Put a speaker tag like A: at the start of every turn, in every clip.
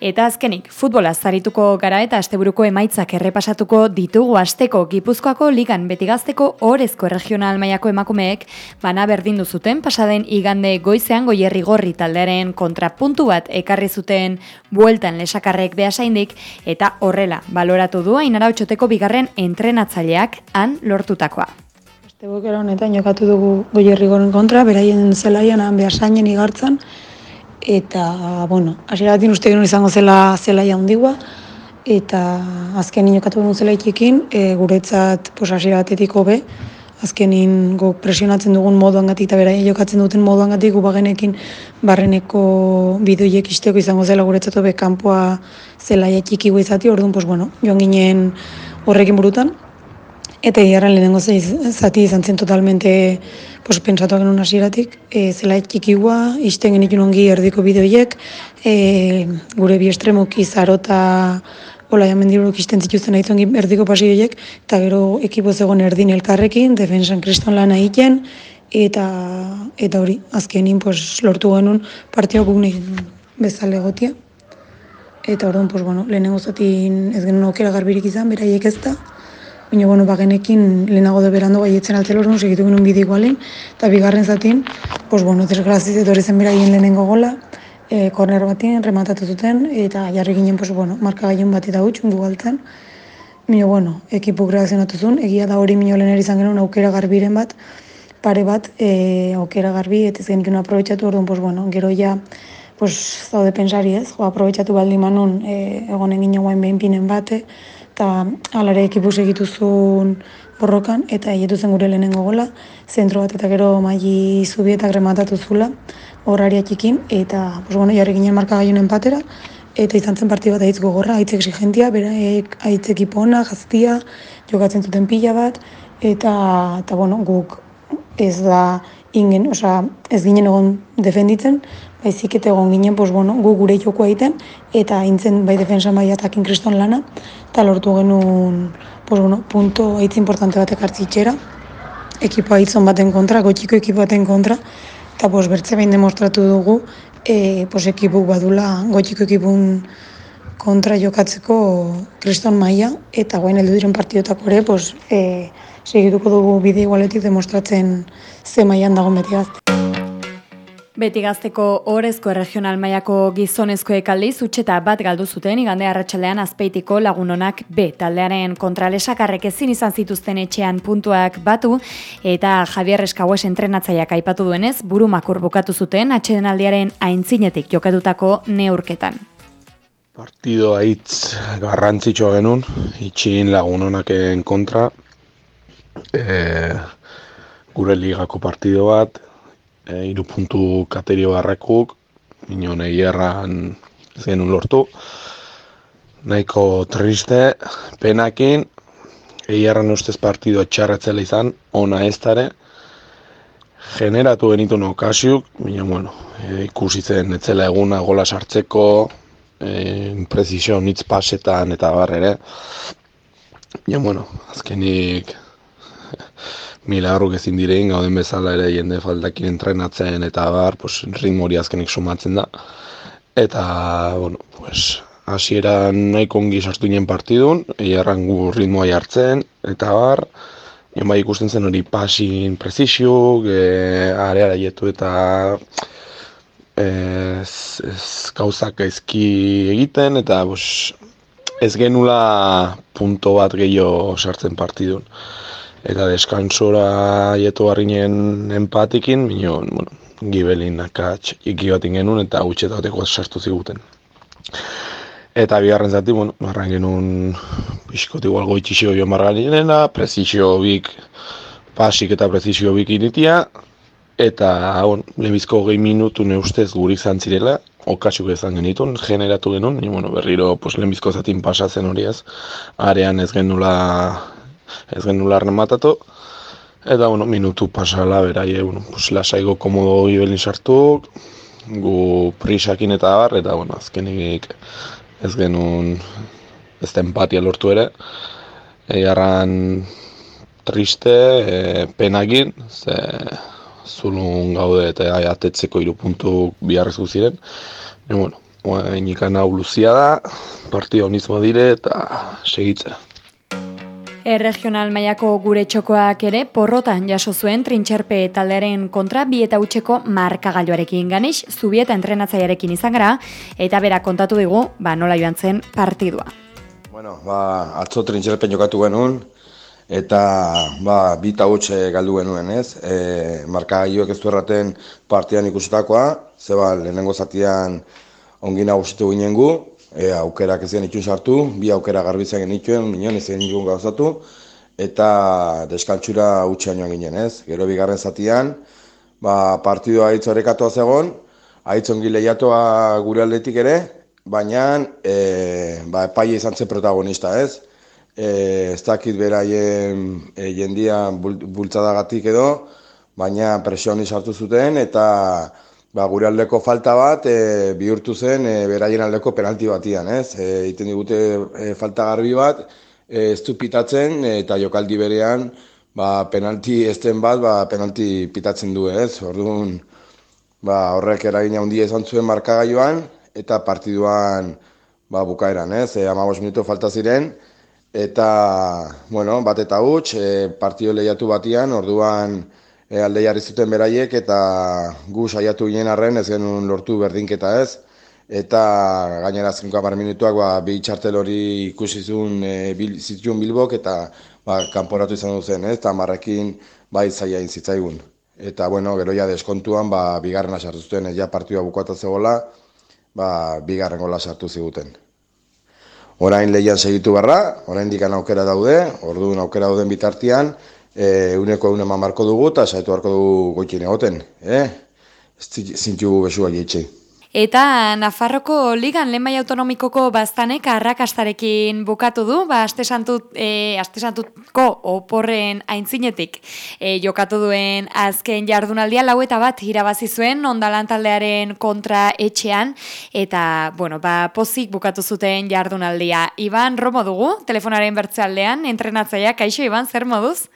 A: Eta azkenik, futbola zarituko gara eta asteburuko emaitzak errepasatuko ditugu asteko Gipuzkoako ligan betigazteko orezko regional maiako emakumeek bana berdindu zuten pasaden igande goizean goierri gorri taldearen kontrapuntu bat ekarri zuten bueltan lesakarrek behasaindik eta horrela baloratu du ainara otxoteko bigarren entrenatzaileak han lortutakoa.
B: Astebukera honetan jokatu dugu goierri goren kontra, beraien zelaian behasainen igartzen, eta, bueno, hasieratik uste genuen izango zela zelaia handigua eta azkenin jokatu genuen zelaitekin, e, guretzat pos hasiera batetik hobe, azkenin go presionatzen dugun moduangatik eta beraien jokatzen duten moduangatik gu bagenekin barreneko bidoiek isteko izango zela guretzat hobe kanpoa zelaia txiki izati, orduan, pues, bueno, joan ginen horrekin burutan, Eta hiarren lehenengo zati izan zen totalmente pues, pensatu genuen hasieratik, e, zela txikigua, izten genitun ongi erdiko bideoiek, e, gure bi estremoki zarota Ola, jamen diruk izten zituzten nahi zongi erdiko pasioiek, eta gero ekipo zegoen erdin elkarrekin, defensan kriston lan egiten, eta eta hori, azkenin pues, lortu genuen partio guk nahi bezale gotia. Eta orduan, pues, bueno, lehenengo zatin ez genuen okera garbirik izan, beraiek ez da, Baina, bueno, bagenekin lehenago de berando gaietzen altzelo orduan, segitu genuen bide igualen, eta bigarren zatin, pues, bueno, desgraziz edo zen beraien lehenengo gola, e, korner batien, rematatu zuten, eta jarri ginen, pues, bueno, marka gaion bat eta gutxun galtzen. Baina, bueno, ekipu kreazionatu zuen, egia da hori minio lehen izan genuen aukera garbiren bat, pare bat, e, aukera garbi, eta ez genik aprobetsatu, orduan, pues, bueno, gero ja, pues, zaude pensari ez, jo, aprobetsatu baldi manun, e, egonen ginen guain behin pinen bate, eta alare ekipu segitu zuen borrokan, eta hietu zen gure lehenengo gola, zentro bat eta gero maili zubietak rematatu zula, horraria txikin, eta, pues, bueno, jarri ginen marka gaionen patera, eta izan zen parti bat aitz gogorra, aitz exigentia, bera aitz ekipona, jaztia, jokatzen zuten pila bat, eta, eta bueno, guk ez da ingen, osea, ez ginen egon defenditzen, baizik eta egon ginen, pues, bueno, gu gure joko egiten, eta intzen bai defensa bai atakin kriston lana, eta lortu genuen, pues, bueno, punto aitz importante batek hartzitxera, ekipo aitzon baten kontra, gotxiko ekipo baten kontra, eta pues, bertze behin demostratu dugu, e, pues, ekipuk badula gotxiko ekipun kontra jokatzeko kriston maila eta guain heldu diren partidotako ere, pues, e, segituko dugu bide igualetik demostratzen ze mailan dago beti
A: Beti gazteko orezko regional mailako gizonezko ekaldiz utxeta bat galdu zuten igande arratsaldean azpeitiko lagunonak B taldearen kontralesakarrek ezin izan zituzten etxean puntuak batu eta Javier Eskaues entrenatzaileak aipatu duenez buru makur bukatu zuten atxedenaldiaren aintzinetik jokatutako neurketan.
C: Partido aitz garrantzitsua genuen, itxin lagunonaken kontra, e, gure ligako partido bat, e, iru puntu katerio barrakuk, minon erran zenun lortu. Nahiko triste, penakin, eierran ustez partidu txarretzela izan, ona ez dara, generatu genitu no okasiuk, minon, bueno, e, ikusi zen etzela eguna gola sartzeko, e, prezisio nitz pasetan eta barrere. Ja, bueno, azkenik milagruk ezin direin, gauden bezala ere jende faltakin entrenatzen eta bar, pues, ritmo hori azkenik sumatzen da. Eta, bueno, pues, hasieran nahiko ongi sartu nien partidun, egarran gu ritmoa jartzen, eta bar, Nien bai ikusten zen hori pasin prezisio, e, areara jetu eta ez, ez gauzak ezki egiten, eta bos, ez genula punto bat gehiago sartzen partidun eta deskansora jetu harrinen empatikin, minio, bueno, gibelin akatz iki bat genuen eta gutxetateko sartu ziguten. Eta bigarren zati, bueno, marran genuen pixkot igual goitxixio jo margalinena, prezisio bik pasik eta prezisio bik initia, eta, bueno, lehenbizko gehi minutu ne ustez guri izan zirela, okasuk ezan genitun, generatu genuen, ni, bueno, berriro pues, lehenbizko zatin pasatzen hori ez, arean ez genula ez genuen larren matatu. Eta, bueno, minutu pasala, beraie, bueno, pues, lasaigo komodo ibelin sartu, gu prisakin eta bar, eta, bueno, azkenik ez genuen ez da empatia lortu ere. Egarran triste, e, penakin, ze zulun gaude eta atetzeko irupuntu biharrezko ziren. E, bueno, Oain hau luzia da, partio honizmo dire eta segitza.
A: Erregional mailako gure txokoak ere porrotan jaso zuen trintxerpe taldearen kontra bi eta utxeko markagailuarekin ganix, zubieta entrenatzaiarekin izan gara, eta bera kontatu digu, ba nola joan zen partidua.
D: Bueno, ba, atzo trintxerpe jokatu genuen, eta ba, bi utxe galdu genuen ez, e, markagailuak ez du erraten partian ikusitakoa, zeba lehenengo zatian ongi nagusitu ginen gu, e, aukerak ez genituen sartu, bi aukera garbitzen genituen, minon ez genituen gauzatu, eta deskantzura utxean joan ginen ez. Gero bigarren zatian, ba, partidua haitz horrekatu zegoen, haitz ongi lehiatoa gure aldetik ere, baina e, ba, epai izan zen protagonista ez. E, ez dakit beraien e, jendia bultzadagatik edo, baina presioni sartu zuten eta ba, gure aldeko falta bat e, bihurtu zen e, beraien aldeko penalti batian, ez? E, iten digute e, falta garbi bat, e, ez du pitatzen eta jokaldi berean ba, penalti ezten bat, ba, penalti pitatzen du, ez? Orduan, ba, horrek eragin handia izan zuen markagailuan eta partiduan ba, bukaeran, ez? E, amabos minuto falta ziren, eta, bueno, bat eta huts, e, partido lehiatu batian, orduan, e, alde jarri zuten beraiek eta gu saiatu ginen arren ez genuen lortu berdinketa ez. Eta gainera zinkoa bar minutuak ba, bi txartel hori ikusi zuen e, bil, zituen bilbok eta ba, kanporatu izan duzen ez? Eta marrekin bai zaila zitzaigun. Eta bueno, gero ja deskontuan ba, bigarren sartu zuten ja partidua bukata zegoela ba, bigarren gola sartu ziguten Orain lehian segitu barra, orain dikan aukera daude, orduan aukera dauden bitartian, e, uneko egun eman barko dugu eta saitu barko dugu goikin egoten. Eh? Zintu besua jeitxe.
A: Eta Nafarroko Ligan Lemai Autonomikoko baztanek arrakastarekin bukatu du, ba, aste, santut, e, aste santuko oporren aintzinetik e, jokatu duen azken jardunaldia lau eta bat irabazi zuen ondalan taldearen kontra etxean, eta bueno, ba, pozik bukatu zuten jardunaldia. Iban, romo dugu, telefonaren bertzealdean, entrenatzaia, kaixo, Iban, zer moduz?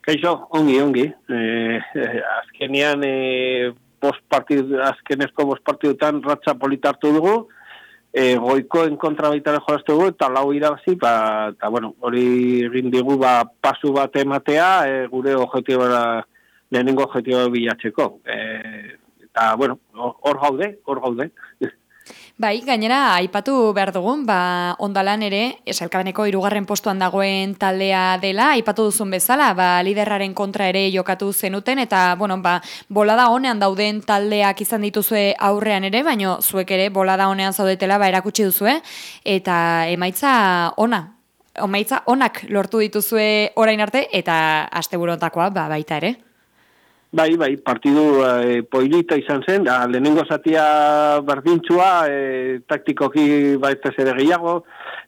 E: Kaixo, ongi, ongi. Eh, eh, azkenean, eh, bost partidu, azkenezko bost partidutan ratza politartu dugu, eh, goikoen kontra baitare jolaztu dugu, eta lau irabazi, ba, eta bueno, hori egin digu, ba, pasu bat ematea, eh, gure objetibora, lehenengo objetibo bilatzeko. Eh, eta, bueno, hor gaude, hor gaude.
A: Bai, gainera, aipatu behar dugun, ba, ondalan ere, esalkabeneko irugarren postuan dagoen taldea dela, aipatu duzun bezala, ba, liderraren kontra ere jokatu zenuten, eta, bueno, ba, bolada honean dauden taldeak izan dituzue aurrean ere, baino zuek ere bolada honean zaudetela, ba, erakutsi duzue, eta emaitza ona, emaitza onak lortu dituzue orain arte, eta asteburotakoa, ba, baita ere.
E: Bai, bai, partidu e, poilita izan zen, da, lehenengo zatia bardintxua, e, taktikoki baita ere gehiago,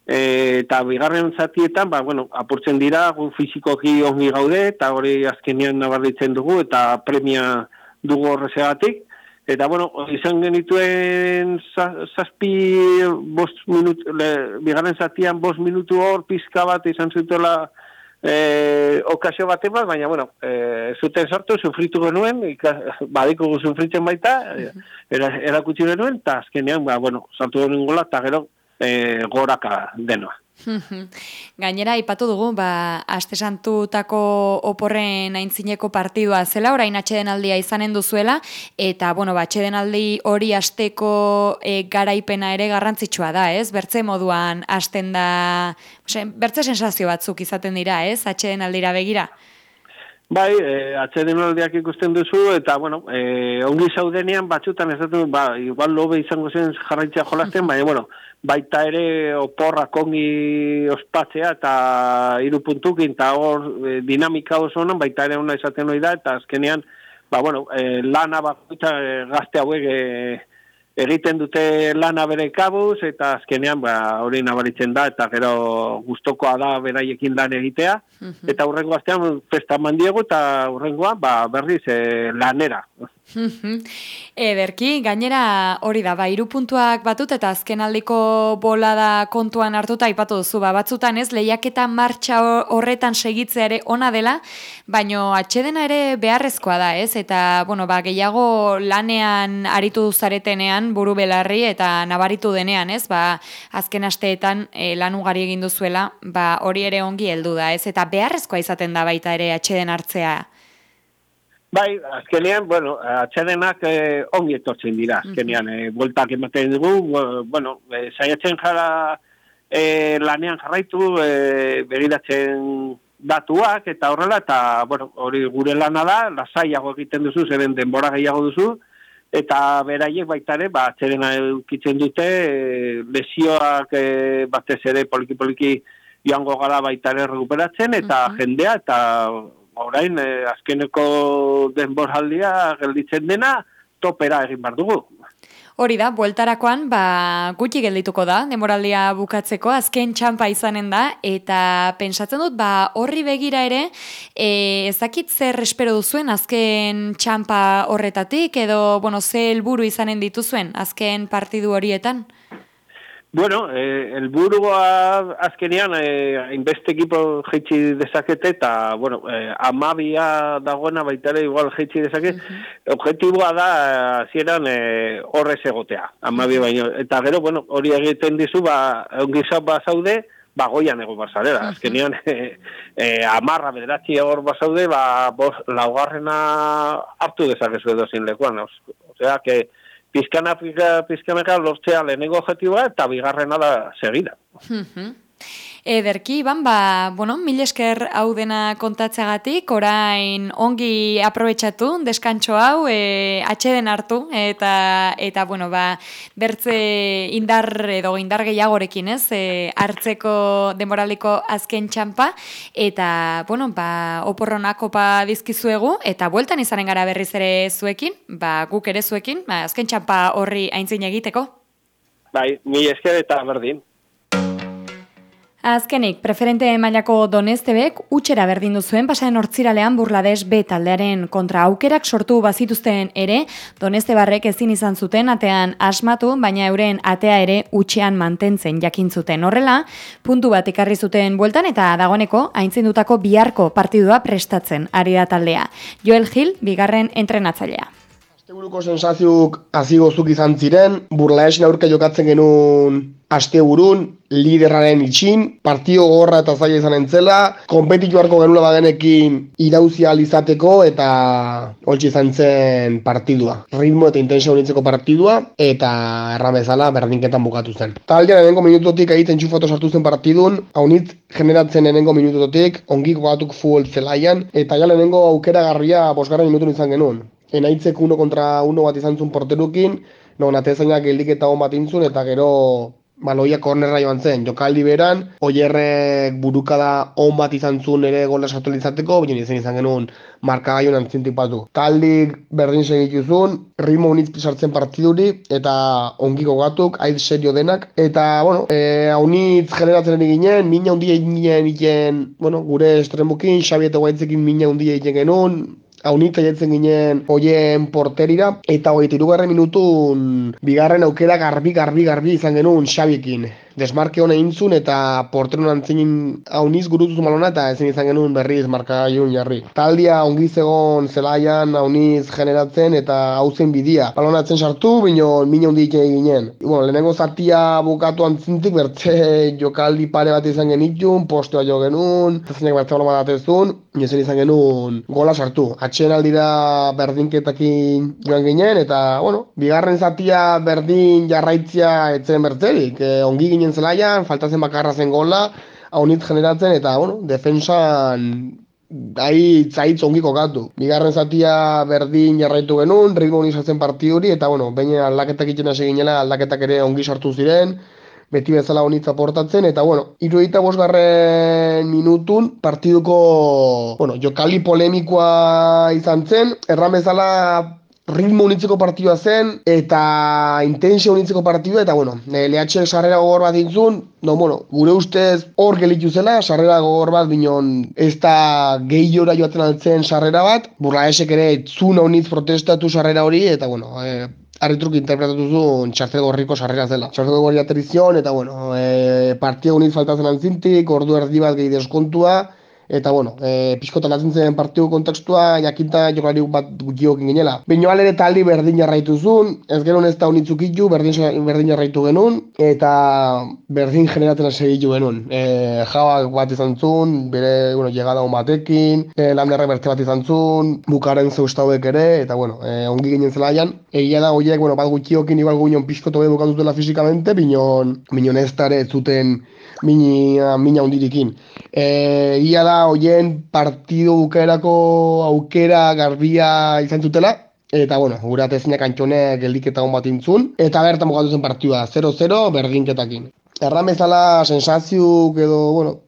E: e, eta bigarren zatietan, ba, bueno, apurtzen dira, gu fizikoki ongi gaude, eta hori azkenean nabarditzen dugu, eta premia dugu horrezegatik. Eta, bueno, izan genituen zazpi bost minutu, bigarren zatian bost minutu hor, pizka bat izan zutuela, e, okazio bat bat, baina, bueno, e, zuten sartu, sufritu genuen, badiko sufritzen baita, erakutsi genuen, eta azkenean, ba, bueno, sartu genuen gola, eta gero e, goraka denoa.
A: Gainera, ipatu dugu, ba, aste santutako oporren aintzineko partidua zela, orain atxeden aldia izanen duzuela, eta, bueno, ba, atxeden aldi hori asteko e, garaipena ere garrantzitsua da, ez? Bertze moduan asten da, bertze sensazio batzuk izaten dira, ez? Atxeden aldira begira.
E: Bai, e, atxeden aldiak ikusten duzu, eta, bueno, e, ongi zaudenean batzutan ez dut, ba, igual lobe izango zen jarraitzea jolasten, baina, bueno, baita ere oporra kongi ospatzea eta hiru puntukin eta hor e, dinamika oso honan baita ere ona esaten hori da eta azkenean ba, bueno, e, lana bakoitza e, gazte hauek e, egiten dute lana bere kabuz eta azkenean ba, hori nabaritzen da eta gero gustokoa da beraiekin lan egitea. Eta hurrengo astean festa mandiego eta hurrengoa ba, berriz e, lanera
A: Ederki, gainera hori da, ba, puntuak batut eta azken aldiko bolada kontuan hartuta ipatu duzu, ba, batzutan ez, lehiaketa martxa horretan segitzea ere ona dela, baino atxedena ere beharrezkoa da, ez, eta, bueno, ba, gehiago lanean aritu zaretenean buru belarri eta nabaritu denean, ez, ba, azken asteetan e, lan ugari egin duzuela, ba, hori ere ongi heldu da, ez, eta beharrezkoa izaten da baita ere atxeden hartzea.
E: Bai, azkenean, bueno, atxedenak eh, ongi etortzen dira, azkenean, eh, bueltak ematen dugu, bueno, eh, saiatzen jara eh, lanean jarraitu, eh, begiratzen datuak eta horrela, eta, bueno, hori gure lana da, lasaiago egiten duzu, zeren denbora gehiago duzu, eta beraiek baita ere, ba, atxedena eukitzen dute, eh, lesioak eh, batez ere poliki-poliki joango gara baita ere recuperatzen, eta jendea, eta orain eh, azkeneko denboraldia gelditzen dena topera egin bar dugu.
A: Hori da, bueltarakoan, ba, gutxi geldituko da, demoraldia bukatzeko, azken txampa izanen da, eta pensatzen dut, ba, horri begira ere, e, ezakit zer espero duzuen, azken txampa horretatik, edo, bueno, ze helburu izanen dituzuen, azken partidu horietan?
E: Bueno, eh, el burgoa azkenean eh, inbeste ekipo jeitsi dezakete eta, bueno, eh, amabia dagoena baita ere igual jeitsi dezake, objetiboa da zieran eh, horrez egotea, amabia baino. Eta gero, bueno, hori egiten dizu, ba, ongizat ba zaude, ba goian ego bazalera. Azkenean, eh, eh, amarra bederatzi hor bazaude, ba, bos, laugarrena hartu dezakezu edo zin lekuan. Osea, que pizkana pizkanaka lortzea lehenengo objetiboa eta bigarrena da segida.
A: Ederki, ban, ba, bueno, mil esker hau dena kontatzagatik, orain ongi aprobetsatu, deskantxo hau, e, atxeden hartu, eta, eta bueno, ba, bertze indar edo indar gehiagorekin, ez, e, hartzeko demoraliko azken txampa, eta, bueno, ba, oporronak opa dizkizuegu, eta bueltan izanen gara berriz ere zuekin, ba, guk ere zuekin, ba, azken txampa horri aintzin egiteko.
E: Bai, mi esker eta berdin.
A: Azkenik, preferente mailako Donestebek utxera berdin duzuen pasaren hortziralean burlades B taldearen kontra aukerak sortu bazituzten ere, Donestebarrek ezin izan zuten atean asmatu, baina euren atea ere utxean mantentzen jakintzuten. Horrela, puntu bat ikarri zuten bueltan eta dagoeneko aintzindutako biharko partidua prestatzen ari da taldea. Joel Gil, bigarren entrenatzailea.
F: Asteburuko sensaziuk azigozuk izan ziren, burlaesin aurka jokatzen genuen asteburun, liderraren itxin, partio gorra eta zaila izan entzela, kompetitu harko genula bagenekin irauzia alizateko eta holtsi izan zen partidua. Ritmo eta intensio honitzeko partidua eta erramezala berdinketan bukatu zen. Taldean erengo minutotik egiten txufoto sartu zen partidun, haunitz generatzen erengo minutotik, ongik batuk fuol zelaian, eta jala erengo aukera garria bosgarren minutun izan genuen. Enaitzek uno kontra uno bat izan zuen porterukin, non atezainak geldik eta hon bat intzun, eta gero baloia kornerra joan zen, jokaldi beran, oierrek burukada on bat izan zuen ere gola sartu izateko, baina izan izan genuen markagaion antzintik batu. Taldik berdin segituzun, ritmo honitz sartzen partiduri, eta ongiko gatuk, aiz serio denak, eta, bueno, e, haunitz generatzen ere ginen, mina hundia eginen, bueno, gure estremukin, Xabi eta Guaitzekin mina hundia egin genuen, haunitza jetzen ginen hoien porterira, eta hogeita irugarren minutun bigarren aukera garbi, garbi, garbi izan genuen Xabikin desmarke hona intzun eta porteron antzinin hauniz gurutu malona eta ezin izan genuen berriz marka gaiun jarri. Taldia ongi zegon zelaian hauniz generatzen eta hauzen bidia. Balonatzen sartu, bino min handi ginen. Bueno, lehenengo zatia bukatu antzintik bertze jokaldi pare bat izan genitun, postua jo genuen, zezinek bertze balo bat atezun, izan genuen gola sartu. Atxen aldira berdinketakin joan ginen eta, bueno, bigarren zatia berdin jarraitzia etzen bertzerik. E, ongi ginen ginen zelaian, faltazen bakarra zen gola, haunitz generatzen, eta, bueno, defensan Ahi zaitz ongiko gatu. Bigarren zatia berdin jarraitu genuen, ritmo honi sartzen parti hori, eta bueno, baina aldaketak egiten hasi ginela, aldaketak ere ongi sartu ziren, beti bezala honitza portatzen, eta bueno, iruita bosgarren minutun partiduko, bueno, jokali polemikoa izan zen, erran bezala ritmo unitzeko partidua zen, eta intensio unitzeko partidua, eta bueno, e, lehatxek sarrera gogor bat dintzun, no, bueno, gure ustez hor gelitu zela, sarrera gogor bat, binon ez da gehiora joaten altzen sarrera bat, burla esek ere zuna unitz protestatu sarrera hori, eta bueno, e, Arritruk interpretatu zuen txartel gorriko sarrera zela. Txartel gorri aterizion, eta bueno, e, partia uniz faltazen antzintik, ordu erdi bat gehi deskontua, eta bueno, e, pixkotan atzen zen partiu kontekstua, jakinta jokalari bat gutxiokin ginela. Bino alere taldi berdin jarraitu zuen, ez genuen ez da unitzuk itu, berdin, berdin jarraitu genuen, eta berdin generatzen segitu genuen. E, jauak bat izan zuen, bere, bueno, llegada hon batekin, e, landerra berte bat izan zuen, bukaren zeustauek ere, eta bueno, e, ongi ginen zelaian. Egia da, horiek, bueno, bat gutxiokin, igual guinon pixkoto behu dutela fizikamente, binon, binon ez dara ez zuten mina, mina hundirikin. E, ia da, hoien partidu bukaerako aukera garbia izan zutela, eta bueno, gure atezinak antxone geldiketa hon bat intzun, eta bertan bukatu zen partidua, 0-0 berdinketakin. Erramezala sensazio edo, bueno,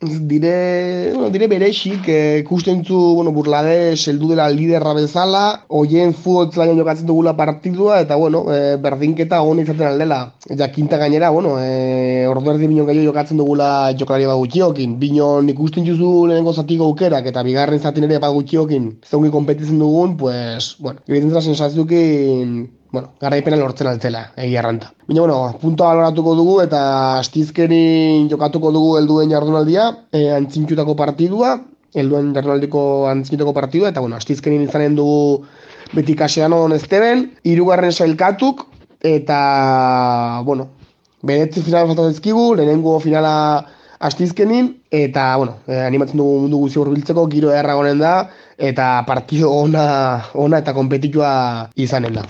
F: dire, bueno, dire berexik eh, ikusten zu, bueno, burlade seldu dela liderra bezala, hoien futbol zelaino jokatzen dugula partidua, eta, bueno, e, berdinketa hona izaten aldela. Jakinta gainera, bueno, e, ordu erdi binon gaio jokatzen dugula jokalari bat gutxiokin. Binon ikusten juzu lehenengo zatiko aukerak, eta bigarren zatin ere bat gutxiokin, zeungi kompetitzen dugun, pues, bueno, egiten zela sensaziokin bueno, garaipena lortzen altzela, egi arranta. Baina, bueno, puntoa baloratuko dugu eta astizkerin jokatuko dugu helduen jardunaldia, e, antzintutako partidua, helduen jardunaldiko antzintutako partidua, eta, bueno, astizkerin izanen dugu beti kasean on esteben, irugarren sailkatuk, eta, bueno, beretzi final falta dezkigu, lehenengo finala astizkenin, eta, bueno, eh, animatzen dugu mundu guzi horbiltzeko, giro erragonen da, eta partido ona, ona eta kompetitua izanen da.